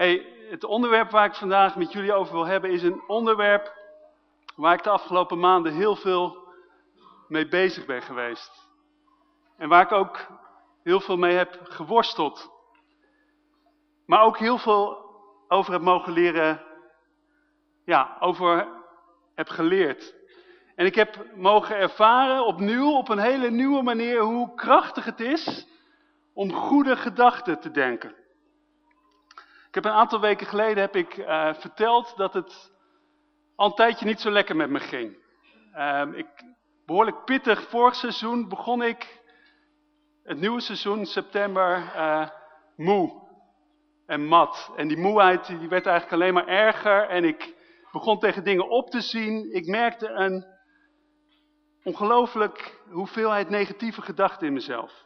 Hey, het onderwerp waar ik vandaag met jullie over wil hebben is een onderwerp waar ik de afgelopen maanden heel veel mee bezig ben geweest. En waar ik ook heel veel mee heb geworsteld. Maar ook heel veel over heb mogen leren, ja, over heb geleerd. En ik heb mogen ervaren opnieuw op een hele nieuwe manier hoe krachtig het is om goede gedachten te denken. Ik heb een aantal weken geleden heb ik uh, verteld dat het al een tijdje niet zo lekker met me ging. Uh, ik, behoorlijk pittig vorig seizoen begon ik het nieuwe seizoen, september, uh, moe en mat. En die moeheid die werd eigenlijk alleen maar erger en ik begon tegen dingen op te zien. Ik merkte een ongelooflijk hoeveelheid negatieve gedachten in mezelf.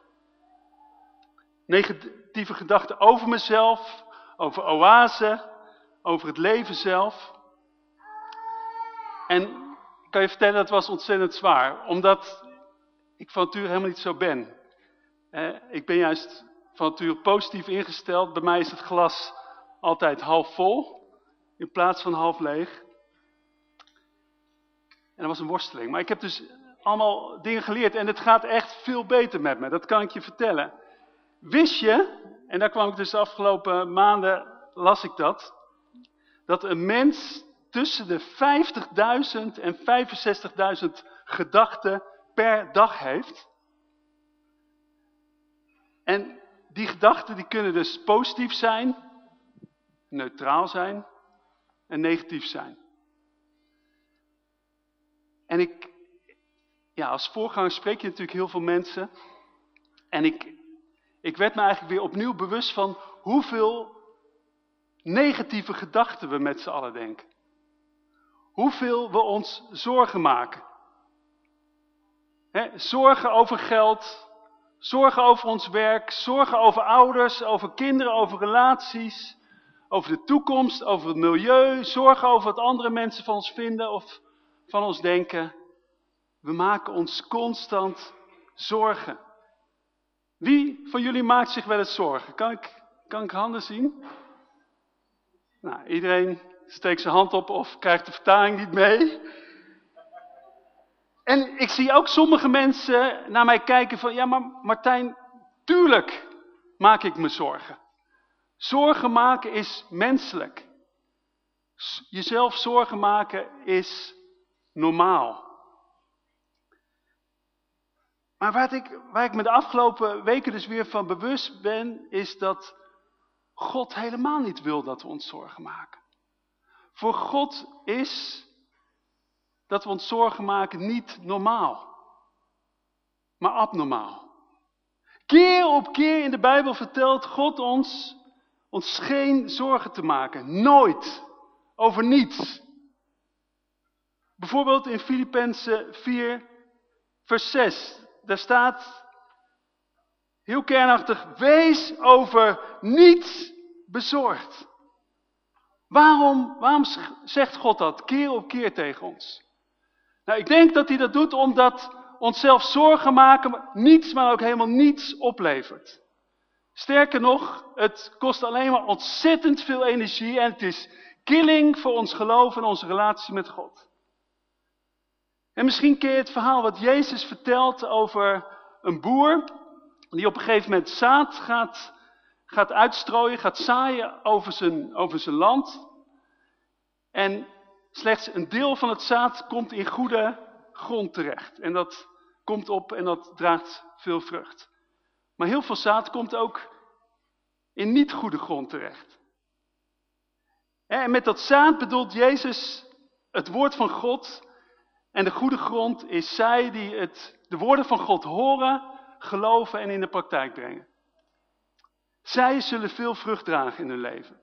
Negatieve gedachten over mezelf, over oase, over het leven zelf. En ik kan je vertellen, dat was ontzettend zwaar. Omdat ik van nature helemaal niet zo ben. ik ben juist van nature positief ingesteld. Bij mij is het glas altijd half vol. In plaats van half leeg. En dat was een worsteling. Maar ik heb dus allemaal dingen geleerd. En het gaat echt veel beter met me. Dat kan ik je vertellen. Wist je, en daar kwam ik dus de afgelopen maanden, las ik dat. Dat een mens tussen de 50.000 en 65.000 gedachten per dag heeft. En die gedachten die kunnen dus positief zijn, neutraal zijn en negatief zijn. En ik, ja, als voorganger spreek je natuurlijk heel veel mensen. En ik, ik werd me eigenlijk weer opnieuw bewust van hoeveel negatieve gedachten we met z'n allen denken. Hoeveel we ons zorgen maken. zorgen over geld, zorgen over ons werk, zorgen over ouders, over kinderen, over relaties, over de toekomst, over het milieu, zorgen over wat andere mensen van ons vinden of van ons denken. We maken ons constant zorgen. Wie van jullie maakt zich wel eens zorgen? Kan ik, kan ik handen zien? Nou, iedereen steekt zijn hand op of krijgt de vertaling niet mee. En ik zie ook sommige mensen naar mij kijken van, ja maar Martijn, tuurlijk maak ik me zorgen. Zorgen maken is menselijk. Jezelf zorgen maken is normaal. Maar waar ik, waar ik me de afgelopen weken dus weer van bewust ben, is dat God helemaal niet wil dat we ons zorgen maken. Voor God is dat we ons zorgen maken niet normaal, maar abnormaal. Keer op keer in de Bijbel vertelt God ons, ons geen zorgen te maken. Nooit. Over niets. Bijvoorbeeld in Filippenzen 4, vers 6 daar staat heel kernachtig, wees over niets bezorgd. Waarom, waarom zegt God dat keer op keer tegen ons? Nou, ik denk dat hij dat doet omdat onszelf zorgen maken niets, maar ook helemaal niets oplevert. Sterker nog, het kost alleen maar ontzettend veel energie en het is killing voor ons geloof en onze relatie met God. En misschien ken je het verhaal wat Jezus vertelt over een boer die op een gegeven moment zaad gaat, gaat uitstrooien, gaat zaaien over zijn, over zijn land. En slechts een deel van het zaad komt in goede grond terecht. En dat komt op en dat draagt veel vrucht. Maar heel veel zaad komt ook in niet goede grond terecht. En met dat zaad bedoelt Jezus het woord van God en de goede grond is zij die het, de woorden van God horen, geloven en in de praktijk brengen. Zij zullen veel vrucht dragen in hun leven.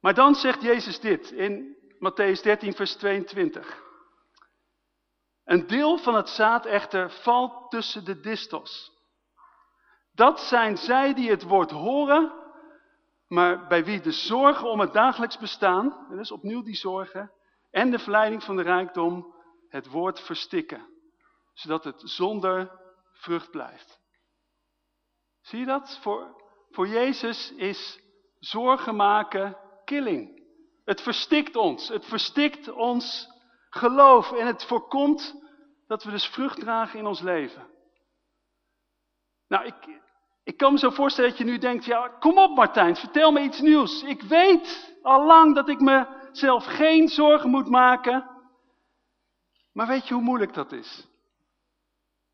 Maar dan zegt Jezus dit in Matthäus 13 vers 22. Een deel van het zaad echter valt tussen de distels. Dat zijn zij die het woord horen, maar bij wie de zorgen om het dagelijks bestaan, en dus opnieuw die zorgen, en de verleiding van de rijkdom het woord verstikken, zodat het zonder vrucht blijft. Zie je dat? Voor, voor Jezus is zorgen maken killing. Het verstikt ons. Het verstikt ons geloof. En het voorkomt dat we dus vrucht dragen in ons leven. Nou, ik, ik kan me zo voorstellen dat je nu denkt, ja, kom op Martijn, vertel me iets nieuws. Ik weet al lang dat ik mezelf geen zorgen moet maken. Maar weet je hoe moeilijk dat is?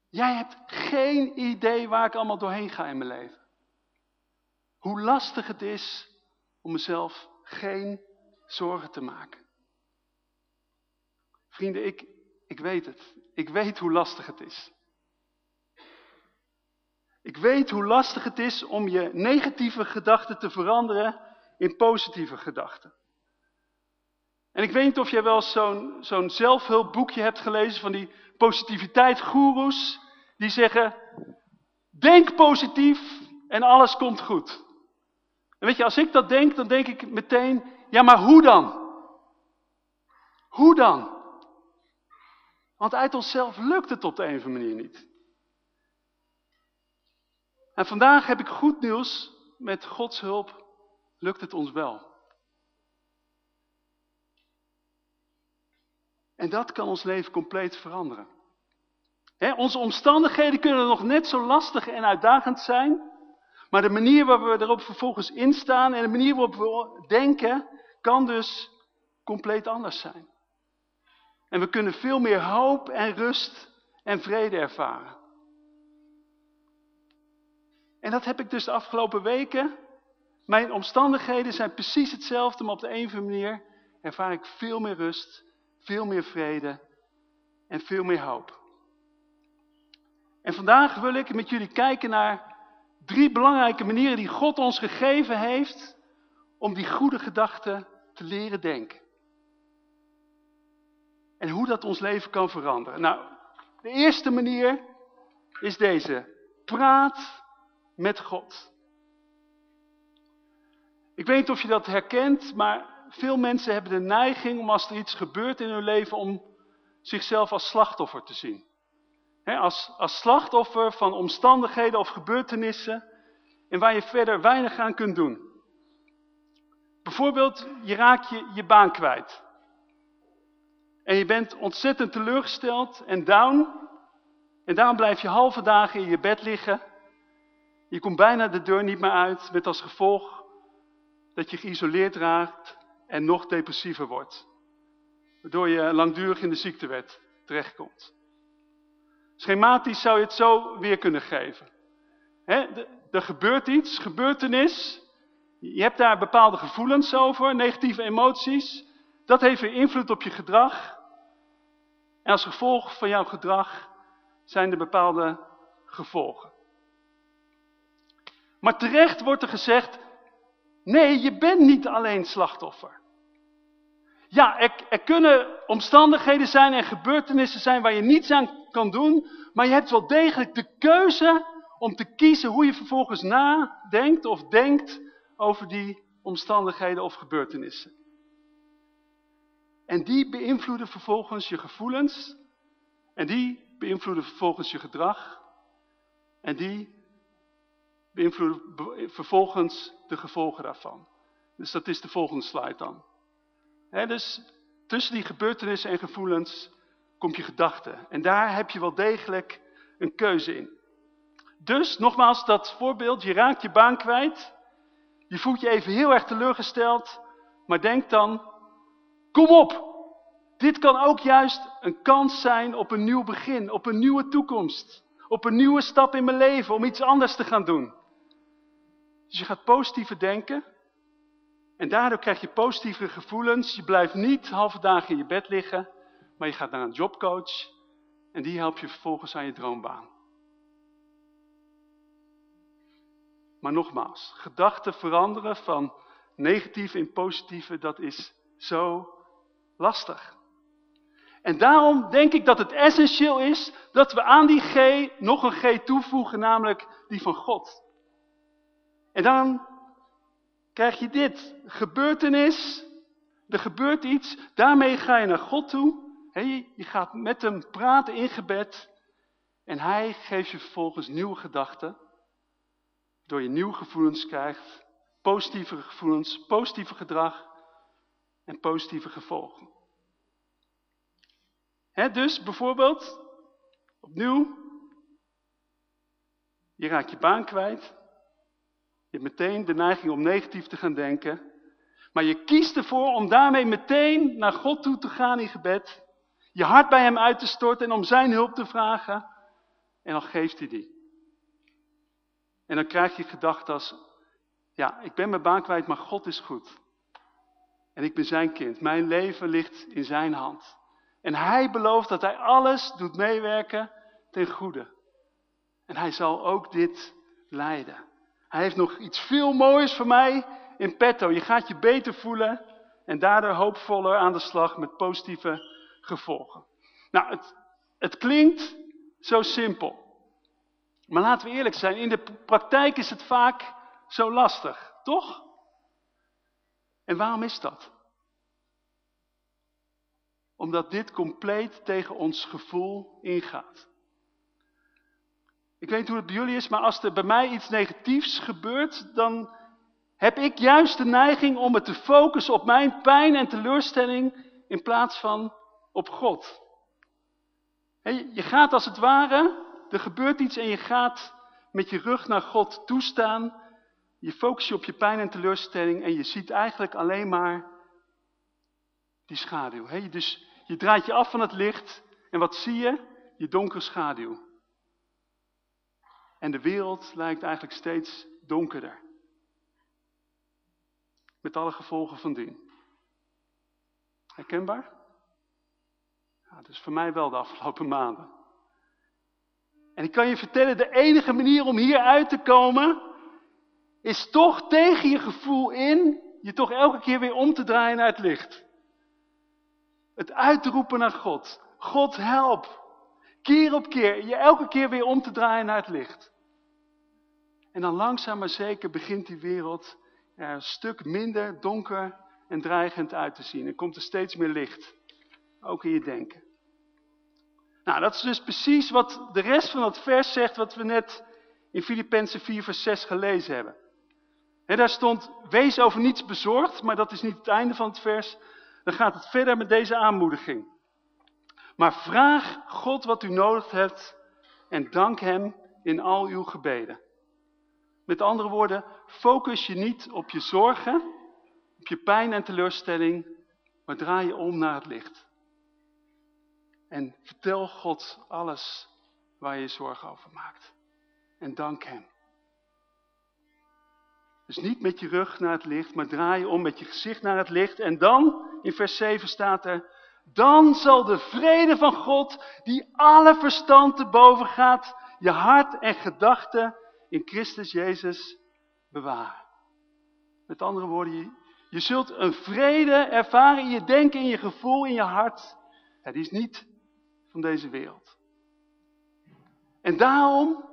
Jij hebt geen idee waar ik allemaal doorheen ga in mijn leven. Hoe lastig het is om mezelf geen zorgen te maken. Vrienden, ik, ik weet het. Ik weet hoe lastig het is. Ik weet hoe lastig het is om je negatieve gedachten te veranderen in positieve gedachten. En ik weet niet of jij wel zo'n zelfhulpboekje hebt gelezen van die positiviteitsgoeroes. Die zeggen, denk positief en alles komt goed. En weet je, als ik dat denk, dan denk ik meteen, ja maar hoe dan? Hoe dan? Want uit onszelf lukt het op de een of andere manier niet. En vandaag heb ik goed nieuws. Met Gods hulp lukt het ons wel. En dat kan ons leven compleet veranderen. onze omstandigheden kunnen nog net zo lastig en uitdagend zijn. Maar de manier waarop we erop vervolgens instaan en de manier waarop we denken, kan dus compleet anders zijn. En we kunnen veel meer hoop en rust en vrede ervaren. En dat heb ik dus de afgelopen weken. Mijn omstandigheden zijn precies hetzelfde, maar op de een of andere manier ervaar ik veel meer rust, veel meer vrede en veel meer hoop. En vandaag wil ik met jullie kijken naar drie belangrijke manieren die God ons gegeven heeft om die goede gedachten te leren denken. En hoe dat ons leven kan veranderen. Nou, de eerste manier is deze. Praat met God. Ik weet niet of je dat herkent, maar veel mensen hebben de neiging om als er iets gebeurt in hun leven om zichzelf als slachtoffer te zien. als, als slachtoffer van omstandigheden of gebeurtenissen en waar je verder weinig aan kunt doen. Bijvoorbeeld, je raakt je, je baan kwijt. En je bent ontzettend teleurgesteld en down. En daarom blijf je halve dagen in je bed liggen je komt bijna de deur niet meer uit met als gevolg dat je geïsoleerd raakt en nog depressiever wordt. Waardoor je langdurig in de ziektewet terechtkomt. Schematisch zou je het zo weer kunnen geven. er gebeurt iets, gebeurtenis. Je hebt daar bepaalde gevoelens over, negatieve emoties. Dat heeft invloed op je gedrag. En als gevolg van jouw gedrag zijn er bepaalde gevolgen. Maar terecht wordt er gezegd, nee, je bent niet alleen slachtoffer. Ja, er, kunnen omstandigheden zijn en gebeurtenissen zijn waar je niets aan kan doen, maar je hebt wel degelijk de keuze om te kiezen hoe je vervolgens nadenkt of denkt over die omstandigheden of gebeurtenissen. En die beïnvloeden vervolgens je gevoelens en die beïnvloeden vervolgens je gedrag en die beïnvloeden vervolgens de gevolgen daarvan. Dus dat is de volgende slide dan. dus tussen die gebeurtenissen en gevoelens komt je gedachte. En daar heb je wel degelijk een keuze in. Dus, nogmaals, dat voorbeeld, je raakt je baan kwijt. Je voelt je even heel erg teleurgesteld. Maar denk dan, kom op. Dit kan ook juist een kans zijn op een nieuw begin, op een nieuwe toekomst. Op een nieuwe stap in mijn leven, om iets anders te gaan doen. Dus je gaat positiever denken. En daardoor krijg je positievere gevoelens. Je blijft niet halve dagen in je bed liggen. Maar je gaat naar een jobcoach. En die helpt je vervolgens aan je droombaan. Maar nogmaals, gedachten veranderen van negatieve in positieve, dat is zo lastig. En daarom denk ik dat het essentieel is dat we aan die G nog een G toevoegen, namelijk die van God. En dan krijg je dit. Gebeurtenis. Er gebeurt iets. Daarmee ga je naar God toe. je gaat met hem praten in gebed. En hij geeft je vervolgens nieuwe gedachten. Door je nieuwe gevoelens krijgt. positieve gevoelens, positieve gedrag en positieve gevolgen. dus bijvoorbeeld, opnieuw, je raakt je baan kwijt. Je hebt meteen de neiging om negatief te gaan denken. Maar je kiest ervoor om daarmee meteen naar God toe te gaan in gebed. Je hart bij hem uit te storten en om zijn hulp te vragen. En dan geeft hij die. En dan krijg je gedachten als, ja, ik ben mijn baan kwijt, maar God is goed. En ik ben zijn kind. Mijn leven ligt in zijn hand. En hij belooft dat hij alles doet meewerken ten goede. En hij zal ook dit leiden. Hij heeft nog iets veel moois voor mij in petto. Je gaat je beter voelen en daardoor hoopvoller aan de slag met positieve gevolgen. Nou, het, het klinkt zo simpel. Maar laten we eerlijk zijn, in de praktijk is het vaak zo lastig, toch? En waarom is dat? Omdat dit compleet tegen ons gevoel ingaat. Ik weet hoe het bij jullie is, maar als er bij mij iets negatiefs gebeurt, dan heb ik juist de neiging om me te focussen op mijn pijn en teleurstelling in plaats van op God. Je gaat als het ware, er gebeurt iets en je gaat met je rug naar God toestaan. Je focust je op je pijn en teleurstelling en je ziet eigenlijk alleen maar die schaduw. Dus je draait je af van het licht en wat zie je? Je donkere schaduw. En de wereld lijkt eigenlijk steeds donkerder. Met alle gevolgen van dien. Herkenbaar? Ja, is voor mij wel de afgelopen maanden. En ik kan je vertellen, de enige manier om hier uit te komen, is toch tegen je gevoel in, je toch elke keer weer om te draaien naar het licht. Het uitroepen naar God. God help. Keer op keer, je elke keer weer om te draaien naar het licht. En dan langzaam maar zeker begint die wereld er een stuk minder donker en dreigend uit te zien. En komt er steeds meer licht. Ook in je denken. Nou, dat is dus precies wat de rest van dat vers zegt, wat we net in Filippenzen 4 vers 6 gelezen hebben. He, daar stond, wees over niets bezorgd, maar dat is niet het einde van het vers. Dan gaat het verder met deze aanmoediging. Maar vraag God wat u nodig hebt en dank hem in al uw gebeden. Met andere woorden, focus je niet op je zorgen, op je pijn en teleurstelling, maar draai je om naar het licht. En vertel God alles waar je je zorgen over maakt. En dank hem. Dus niet met je rug naar het licht, maar draai je om met je gezicht naar het licht. En dan, in vers 7 staat er, dan zal de vrede van God, die alle verstand te boven gaat, je hart en gedachten in Christus Jezus bewaren. Met andere woorden, je, zult een vrede ervaren in je denken, in je gevoel, in je hart. Het is niet van deze wereld. En daarom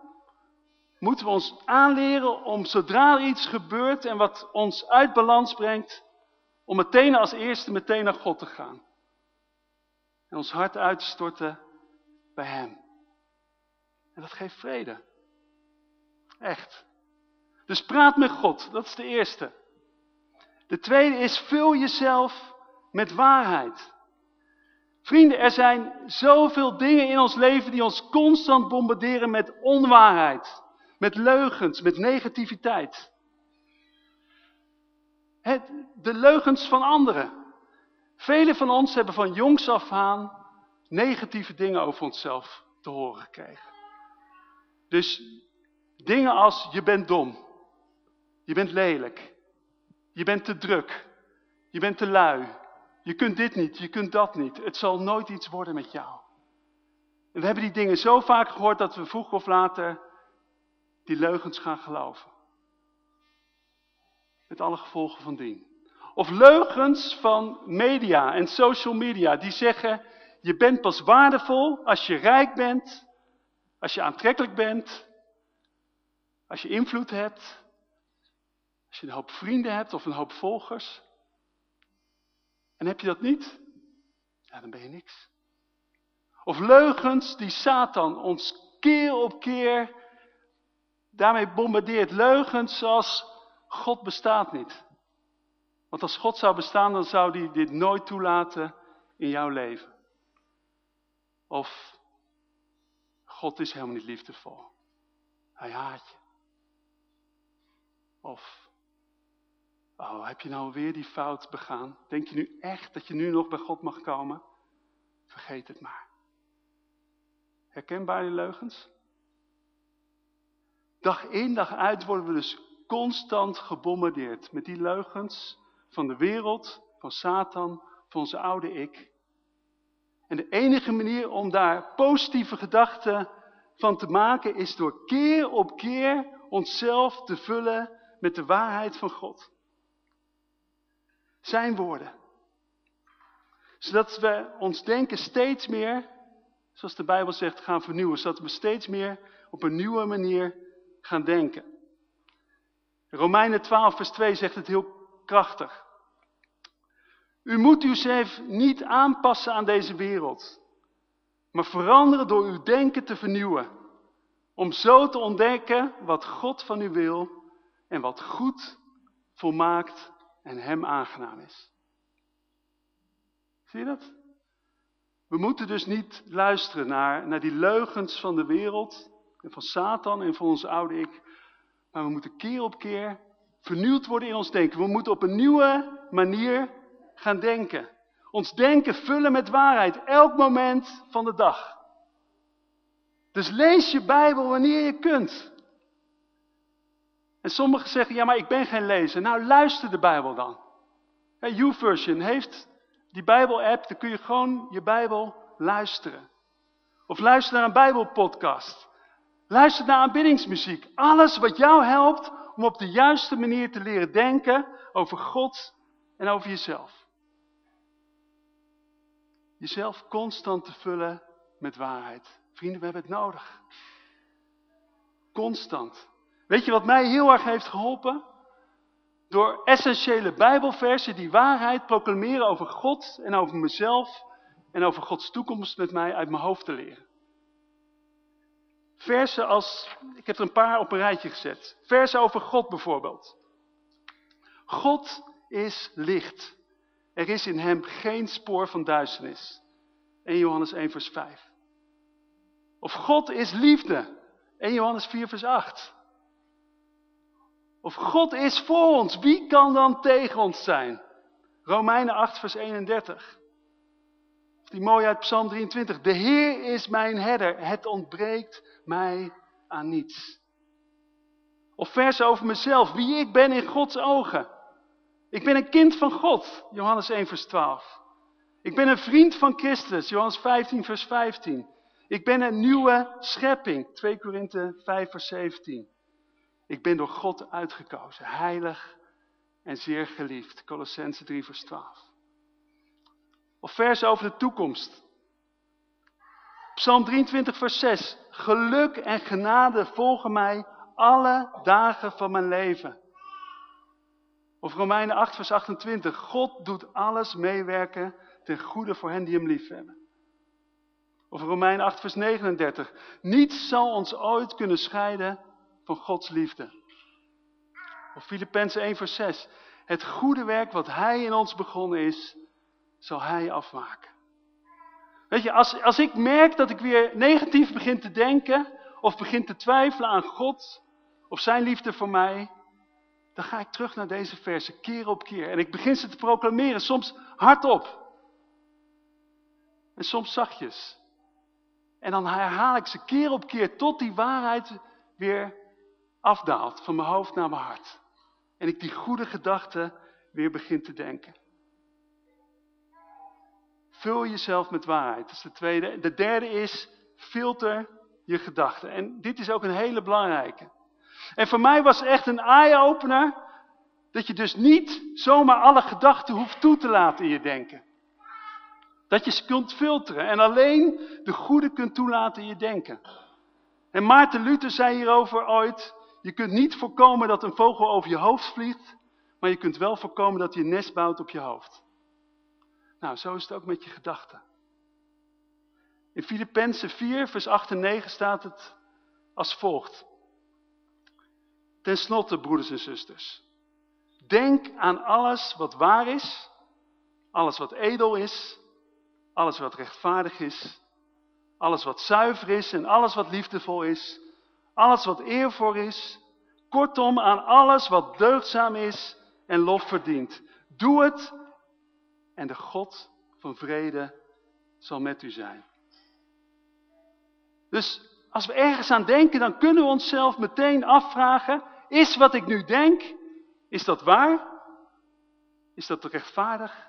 moeten we ons aanleren om zodra er iets gebeurt en wat ons uit balans brengt, om meteen als eerste meteen naar God te gaan. En ons hart uit te storten bij Hem. En dat geeft vrede. Echt. Dus praat met God, dat is de eerste. De tweede is, vul jezelf met waarheid. Vrienden, er zijn zoveel dingen in ons leven die ons constant bombarderen met onwaarheid. Met leugens, met negativiteit. De leugens van anderen. Velen van ons hebben van jongs af aan negatieve dingen over onszelf te horen gekregen. Dus dingen als je bent dom, je bent lelijk, je bent te druk, je bent te lui, je kunt dit niet, je kunt dat niet, het zal nooit iets worden met jou. We hebben die dingen zo vaak gehoord dat we vroeg of later die leugens gaan geloven. Met alle gevolgen van dien. Of leugens van media en social media die zeggen, je bent pas waardevol als je rijk bent, als je aantrekkelijk bent, als je invloed hebt, als je een hoop vrienden hebt of een hoop volgers. En heb je dat niet? Ja, dan ben je niks. Of leugens die Satan ons keer op keer daarmee bombardeert. Leugens zoals God bestaat niet. Want als God zou bestaan, dan zou hij dit nooit toelaten in jouw leven. Of God is helemaal niet liefdevol. Hij haat je. Of, oh, heb je nou weer die fout begaan? Denk je nu echt dat je nu nog bij God mag komen? Vergeet het maar. Herkenbare leugens? Dag in, dag uit worden we dus constant gebombardeerd met die leugens van de wereld, van Satan, van onze oude ik. En de enige manier om daar positieve gedachten van te maken is door keer op keer onszelf te vullen met de waarheid van God. Zijn woorden. Zodat we ons denken steeds meer, zoals de Bijbel zegt, gaan vernieuwen. Zodat we steeds meer op een nieuwe manier gaan denken. Romeinen 12 vers 2 zegt het heel krachtig. U moet uzelf niet aanpassen aan deze wereld, maar veranderen door uw denken te vernieuwen. Om zo te ontdekken wat God van u wil en wat goed, volmaakt en hem aangenaam is. Zie je dat? We moeten dus niet luisteren naar, naar die leugens van de wereld en van Satan en van onze oude ik. Maar we moeten keer op keer vernieuwd worden in ons denken. We moeten op een nieuwe manier gaan denken. Ons denken vullen met waarheid, elk moment van de dag. Dus lees je Bijbel wanneer je kunt. En sommigen zeggen, ja maar ik ben geen lezer. Nou luister de Bijbel dan. YouVersion heeft die Bijbel-app, dan kun je gewoon je Bijbel luisteren. Of luister naar een Bijbelpodcast. Luister naar aanbiddingsmuziek. Alles wat jou helpt om op de juiste manier te leren denken over God en over jezelf. Jezelf constant te vullen met waarheid. Vrienden, we hebben het nodig. Constant. Weet je wat mij heel erg heeft geholpen? Door essentiële bijbelversen die waarheid proclameren over God en over mezelf en over Gods toekomst met mij uit mijn hoofd te leren. Versen als, ik heb er een paar op een rijtje gezet. Versen over God bijvoorbeeld. God is licht. Er is in hem geen spoor van duisternis. 1 Johannes 1 vers 5. Of God is liefde. 1 Johannes 4 vers 8. Of God is voor ons. Wie kan dan tegen ons zijn? Romeinen 8 vers 31. Of die mooie uit Psalm 23. De Heer is mijn herder. Het ontbreekt mij aan niets. Of versen over mezelf. Wie ik ben in Gods ogen. Ik ben een kind van God, Johannes 1 vers 12. Ik ben een vriend van Christus, Johannes 15 vers 15. Ik ben een nieuwe schepping, 2 Korinthe 5 vers 17. Ik ben door God uitgekozen, heilig en zeer geliefd, Colossense 3 vers 12. Of vers over de toekomst. Psalm 23 vers 6. Geluk en genade volgen mij alle dagen van mijn leven. Of Romeinen 8 vers 28. God doet alles meewerken ten goede voor hen die hem lief hebben. Of Romeinen 8 vers 39. Niets zal ons ooit kunnen scheiden van Gods liefde. Of Filippenzen 1 vers 6. Het goede werk wat hij in ons begonnen is, zal hij afmaken. Weet je, als, als ik merk dat ik weer negatief begin te denken, of begin te twijfelen aan God, of zijn liefde voor mij, dan ga ik terug naar deze versen, keer op keer. En ik begin ze te proclameren, soms hardop. En soms zachtjes. En dan herhaal ik ze keer op keer tot die waarheid weer afdaalt van mijn hoofd naar mijn hart. En ik die goede gedachten weer begin te denken. Vul jezelf met waarheid. Dat is de tweede. De derde is, filter je gedachten. En dit is ook een hele belangrijke. En voor mij was het echt een eye-opener. Dat je dus niet zomaar alle gedachten hoeft toe te laten in je denken. Dat je ze kunt filteren en alleen de goede kunt toelaten in je denken. En Maarten Luther zei hierover ooit, je kunt niet voorkomen dat een vogel over je hoofd vliegt, maar je kunt wel voorkomen dat hij een nest bouwt op je hoofd. Nou, zo is het ook met je gedachten. In Filippenzen 4, vers 8 en 9 staat het als volgt. Ten slotte, broeders en zusters, Denk aan alles wat waar is, alles wat edel is, alles wat rechtvaardig is, alles wat zuiver is en alles wat liefdevol is, alles wat eervol is, kortom aan alles wat deugdzaam is en lof verdient. Doe het en de God van vrede zal met u zijn. Dus als we ergens aan denken, dan kunnen we onszelf meteen afvragen, is wat ik nu denk, is dat waar? Is dat rechtvaardig?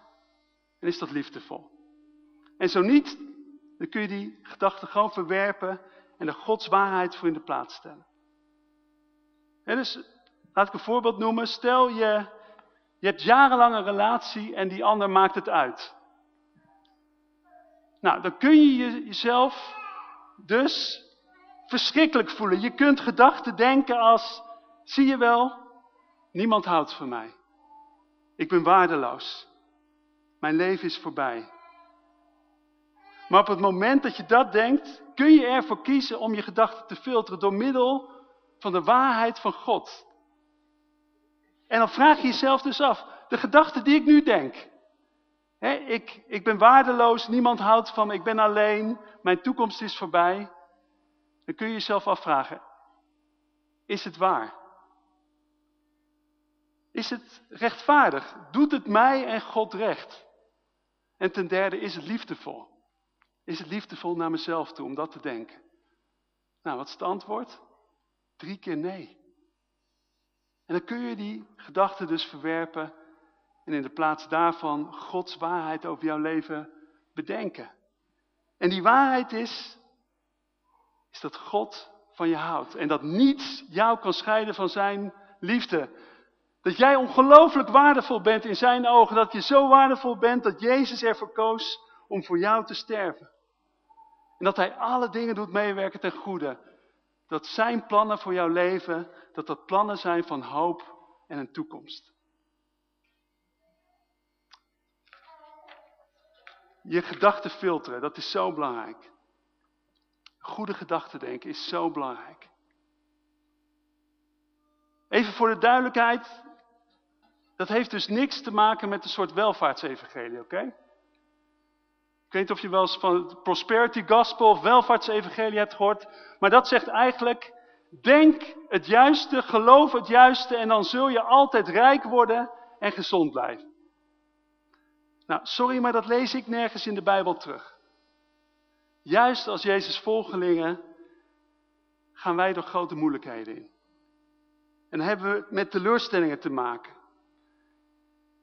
En is dat liefdevol? En zo niet, dan kun je die gedachten gewoon verwerpen en de Gods waarheid voor in de plaats stellen. En dus, laat ik een voorbeeld noemen. Stel je, je hebt jarenlang een relatie en die ander maakt het uit. Nou, dan kun je jezelf dus verschrikkelijk voelen. Je kunt gedachten denken als, zie je wel, niemand houdt van mij. Ik ben waardeloos. Mijn leven is voorbij. Maar op het moment dat je dat denkt, kun je ervoor kiezen om je gedachten te filteren door middel van de waarheid van God. En dan vraag je jezelf dus af, de gedachte die ik nu denk. Hè, ik, ik ben waardeloos, niemand houdt van me, ik ben alleen, mijn toekomst is voorbij. Dan kun je jezelf afvragen, is het waar? Is het rechtvaardig? Doet het mij en God recht? En ten derde, is het liefdevol? Is het liefdevol naar mezelf toe om dat te denken? Nou, wat is het antwoord? Drie keer nee. En dan kun je die gedachten dus verwerpen en in de plaats daarvan Gods waarheid over jouw leven bedenken. En die waarheid is, is dat God van je houdt. En dat niets jou kan scheiden van zijn liefde. Dat jij ongelooflijk waardevol bent in zijn ogen. Dat je zo waardevol bent dat Jezus ervoor koos om voor jou te sterven. En dat hij alle dingen doet meewerken ten goede. Dat zijn plannen voor jouw leven, dat dat plannen zijn van hoop en een toekomst. Je gedachten filteren, dat is zo belangrijk. Goede gedachten denken is zo belangrijk. Even voor de duidelijkheid, dat heeft dus niks te maken met een soort welvaartsevangelie, oké? Ik weet niet of je wel eens van het prosperity gospel of welvaartsevangelie hebt gehoord, maar dat zegt eigenlijk, denk het juiste, geloof het juiste en dan zul je altijd rijk worden en gezond blijven. Nou, sorry, maar dat lees ik nergens in de Bijbel terug. Juist als Jezus volgelingen gaan wij door grote moeilijkheden in. En hebben we met teleurstellingen te maken.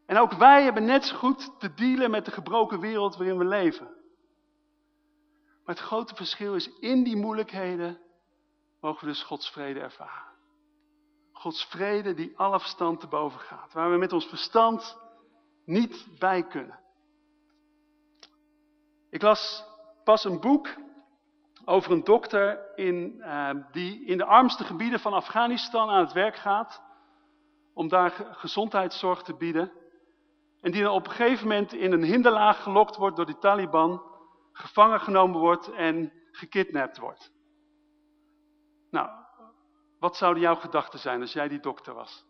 En ook wij hebben net zo goed te dealen met de gebroken wereld waarin we leven. Maar het grote verschil is, in die moeilijkheden mogen we dus Gods vrede ervaren. Gods vrede die alle verstand te boven gaat. Waar we met ons verstand niet bij kunnen. Ik las pas een boek over een dokter in, uh, die in de armste gebieden van Afghanistan aan het werk gaat. Om daar gezondheidszorg te bieden. En die dan op een gegeven moment in een hinderlaag gelokt wordt door de Taliban. Gevangen genomen wordt en gekidnapt wordt. Nou, wat zouden jouw gedachten zijn als jij die dokter was?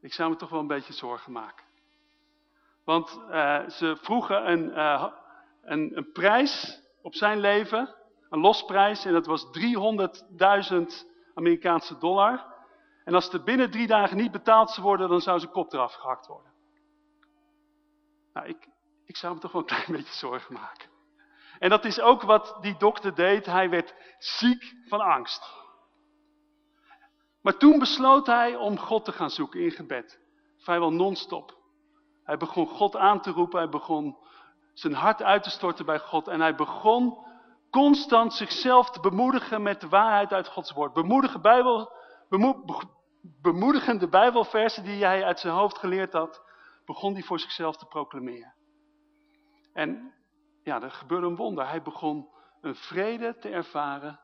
Ik zou me toch wel een beetje zorgen maken. Want uh, ze vroegen een, uh, een, een, prijs op zijn leven, een losprijs, en dat was 300.000 Amerikaanse dollar. En als er binnen drie dagen niet betaald zou worden, dan zou zijn kop eraf gehakt worden. Nou, ik, zou me toch wel een klein beetje zorgen maken. En dat is ook wat die dokter deed. Hij werd ziek van angst. Maar toen besloot hij om God te gaan zoeken in gebed. Vrijwel non-stop. Hij begon God aan te roepen. Hij begon zijn hart uit te storten bij God. En hij begon constant zichzelf te bemoedigen met de waarheid uit Gods woord. Bemoedigen Bijbel, bemoedigende Bijbelversen die hij uit zijn hoofd geleerd had, begon hij voor zichzelf te proclameren. En ja, er gebeurde een wonder. Hij begon een vrede te ervaren,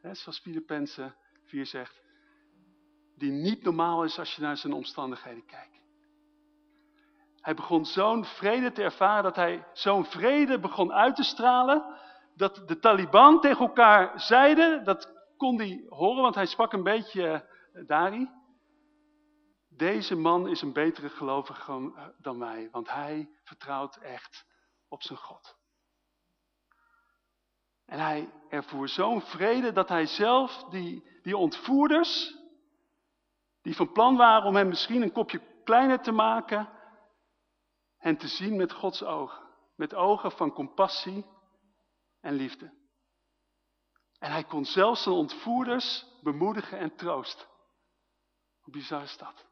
hè, zoals Filippenzen 4 zegt, die niet normaal is als je naar zijn omstandigheden kijkt. Hij begon zo'n vrede te ervaren, dat hij zo'n vrede begon uit te stralen, dat de Taliban tegen elkaar zeiden, dat kon hij horen, want hij sprak een beetje uh, Dari. Deze man is een betere gelovige dan wij, want hij vertrouwt echt op zijn God. En hij ervoer zo'n vrede dat hij zelf die, die ontvoerders, die van plan waren om hem misschien een kopje kleiner te maken, en te zien met Gods ogen. Met ogen van compassie en liefde. En hij kon zelfs zijn ontvoerders bemoedigen en troosten. Hoe bizar is dat?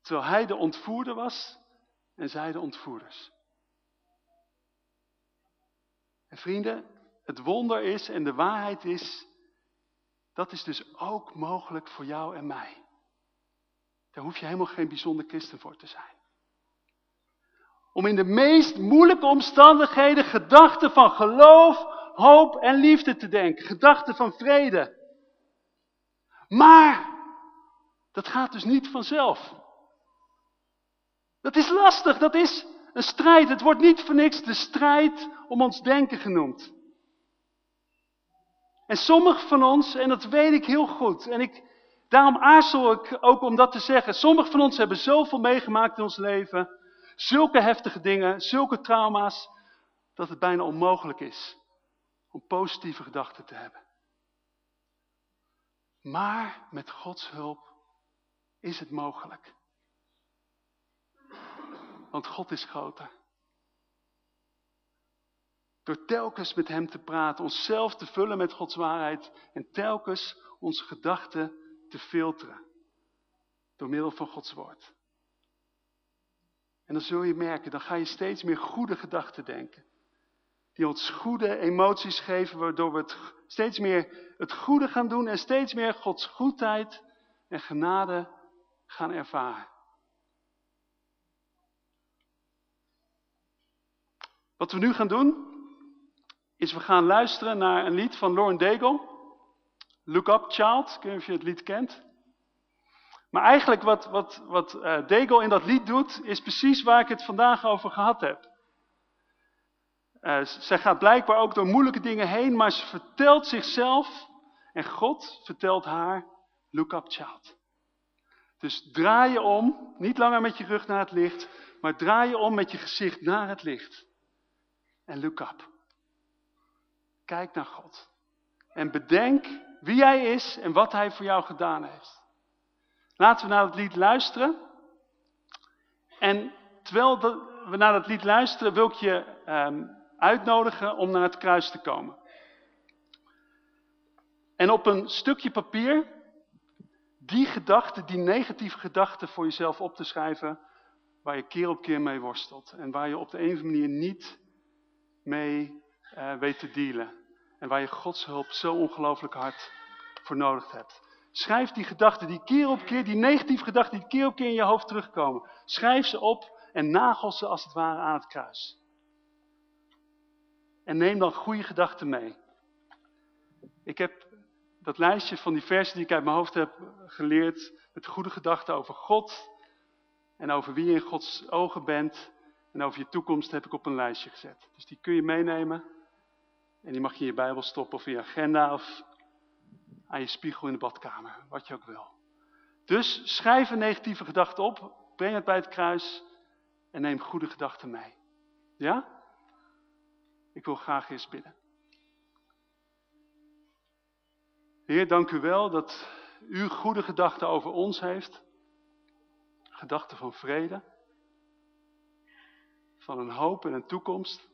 Terwijl hij de ontvoerder was en zij de ontvoerders. En vrienden, het wonder is en de waarheid is, dat is dus ook mogelijk voor jou en mij. Daar hoef je helemaal geen bijzonder christen voor te zijn. Om in de meest moeilijke omstandigheden gedachten van geloof, hoop en liefde te denken. Gedachten van vrede. Maar, dat gaat dus niet vanzelf. Dat is lastig, dat is een strijd. Het wordt niet voor niks de strijd om ons denken genoemd. En sommigen van ons, en dat weet ik heel goed, en ik, daarom aarzel ik ook om dat te zeggen. Sommigen van ons hebben zoveel meegemaakt in ons leven, zulke heftige dingen, zulke trauma's, dat het bijna onmogelijk is om positieve gedachten te hebben. Maar met Gods hulp is het mogelijk. Want God is groter. Door telkens met Hem te praten, onszelf te vullen met Gods waarheid en telkens onze gedachten te filteren. Door middel van Gods woord. En dan zul je merken, dan ga je steeds meer goede gedachten denken. Die ons goede emoties geven, waardoor we het steeds meer het goede gaan doen en steeds meer Gods goedheid en genade gaan ervaren. Wat we nu gaan doen, is we gaan luisteren naar een lied van Lauren Daigle. Look Up Child, ik weet niet of je het lied kent. Maar eigenlijk wat, wat, wat uh, Degel in dat lied doet, is precies waar ik het vandaag over gehad heb. Uh, zij gaat blijkbaar ook door moeilijke dingen heen, maar ze vertelt zichzelf en God vertelt haar, look up child. Dus draai je om, niet langer met je rug naar het licht, maar draai je om met je gezicht naar het licht. En look up. Kijk naar God. En bedenk wie Hij is en wat Hij voor jou gedaan heeft. Laten we naar het lied luisteren. En terwijl we naar het lied luisteren, wil ik je um, uitnodigen om naar het kruis te komen. En op een stukje papier die gedachten, die negatieve gedachten voor jezelf op te schrijven, waar je keer op keer mee worstelt. En waar je op de een of andere manier niet mee uh, weet te dealen. En waar je Gods hulp zo ongelooflijk hard voor nodig hebt. Schrijf die gedachten die keer op keer, die negatieve gedachten die keer op keer in je hoofd terugkomen. Schrijf ze op en nagel ze als het ware aan het kruis. En neem dan goede gedachten mee. Ik heb dat lijstje van die versen die ik uit mijn hoofd heb geleerd, met goede gedachten over God en over wie je in Gods ogen bent en over je toekomst heb ik op een lijstje gezet. Dus die kun je meenemen en die mag je in je Bijbel stoppen of in je agenda of aan je spiegel in de badkamer, wat je ook wil. Dus schrijf een negatieve gedachte op, breng het bij het kruis en neem goede gedachten mee. Ja? Ik wil graag eens bidden. Heer, dank u wel dat u goede gedachten over ons heeft. Gedachten van vrede. Van een hoop en een toekomst.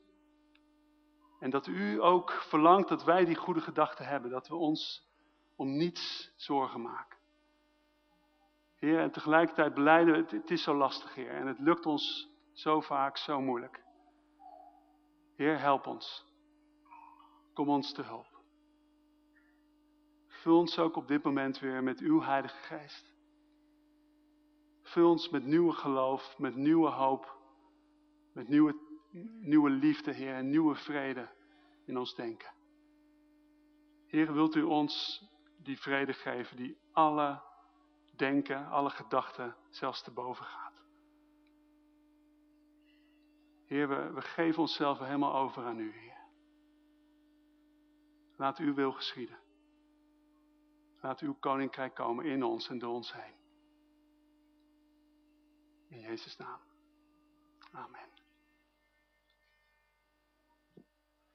En dat u ook verlangt dat wij die goede gedachten hebben. Dat we ons om niets zorgen maken. Heer, en tegelijkertijd beleiden we, het, het is zo lastig, Heer. En het lukt ons zo vaak zo moeilijk. Heer, help ons. Kom ons te hulp. Vul ons ook op dit moment weer met uw Heilige Geest. Vul ons met nieuwe geloof, met nieuwe hoop, met nieuwe, nieuwe liefde, Heer, en nieuwe vrede in ons denken. Heer, wilt u ons die vrede geven die alle denken, alle gedachten zelfs te boven gaat. Heer, we, we geven onszelf helemaal over aan u, Heer. Laat uw wil geschieden. Laat uw koninkrijk komen in ons en door ons heen. In Jezus' naam. Amen.